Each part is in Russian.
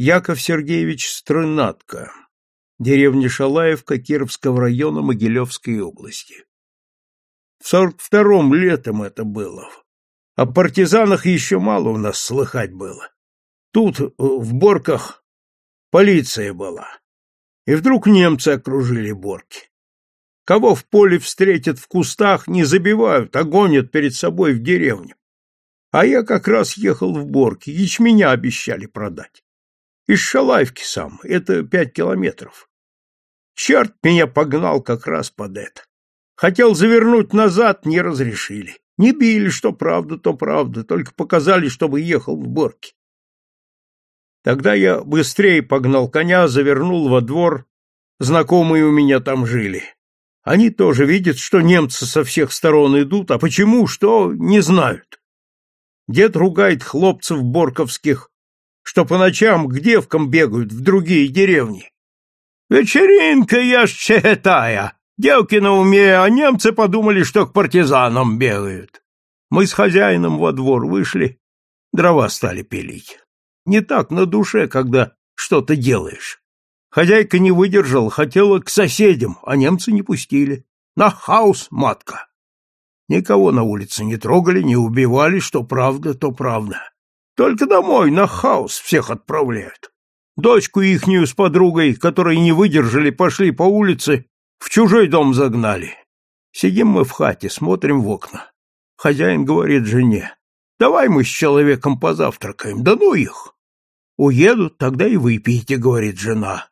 Яков Сергеевич Стрынатко, деревня Шалаевка Кировского района Могилевской области. В сорок втором летом это было. О партизанах еще мало у нас слыхать было. Тут, э, в Борках, полиция была. И вдруг немцы окружили Борки. Кого в поле встретят в кустах, не забивают, а гонят перед собой в деревню. А я как раз ехал в Борки, ячменя обещали продать. Из Шалаевки сам, это пять километров. Черт меня погнал как раз под это. Хотел завернуть назад, не разрешили. Не били, что правда, то правда, только показали, чтобы ехал в Борки. Тогда я быстрее погнал коня, завернул во двор, знакомые у меня там жили. Они тоже видят, что немцы со всех сторон идут, а почему, что, не знают. Дед ругает хлопцев борковских, что по ночам к девкам бегают в другие деревни. Вечеринка я ж чехетая. Девки на уме, а немцы подумали, что к партизанам бегают. Мы с хозяином во двор вышли, дрова стали пилить. Не так на душе, когда что-то делаешь. Хозяйка не выдержала, хотела к соседям, а немцы не пустили. На хаос, матка. Никого на улице не трогали, не убивали, что правда, то правда. Только домой, на хаос всех отправляют. Дочку ихнюю с подругой, которые не выдержали, пошли по улице, в чужой дом загнали. Сидим мы в хате, смотрим в окна. Хозяин говорит жене, давай мы с человеком позавтракаем, да ну их. Уедут, тогда и выпейте, говорит жена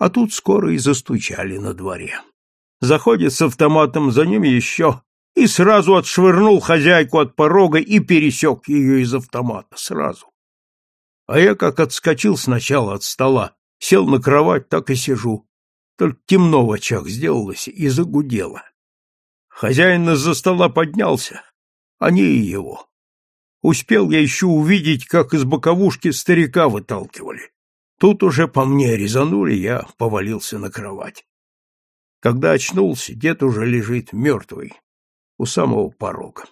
а тут скоро и застучали на дворе. Заходит с автоматом за ним еще и сразу отшвырнул хозяйку от порога и пересек ее из автомата сразу. А я как отскочил сначала от стола, сел на кровать, так и сижу. Только темно в очах сделалось и загудело. Хозяин из-за стола поднялся, а не и его. Успел я еще увидеть, как из боковушки старика выталкивали. Тут уже по мне резанули, я повалился на кровать. Когда очнулся, дед уже лежит мертвый у самого порога.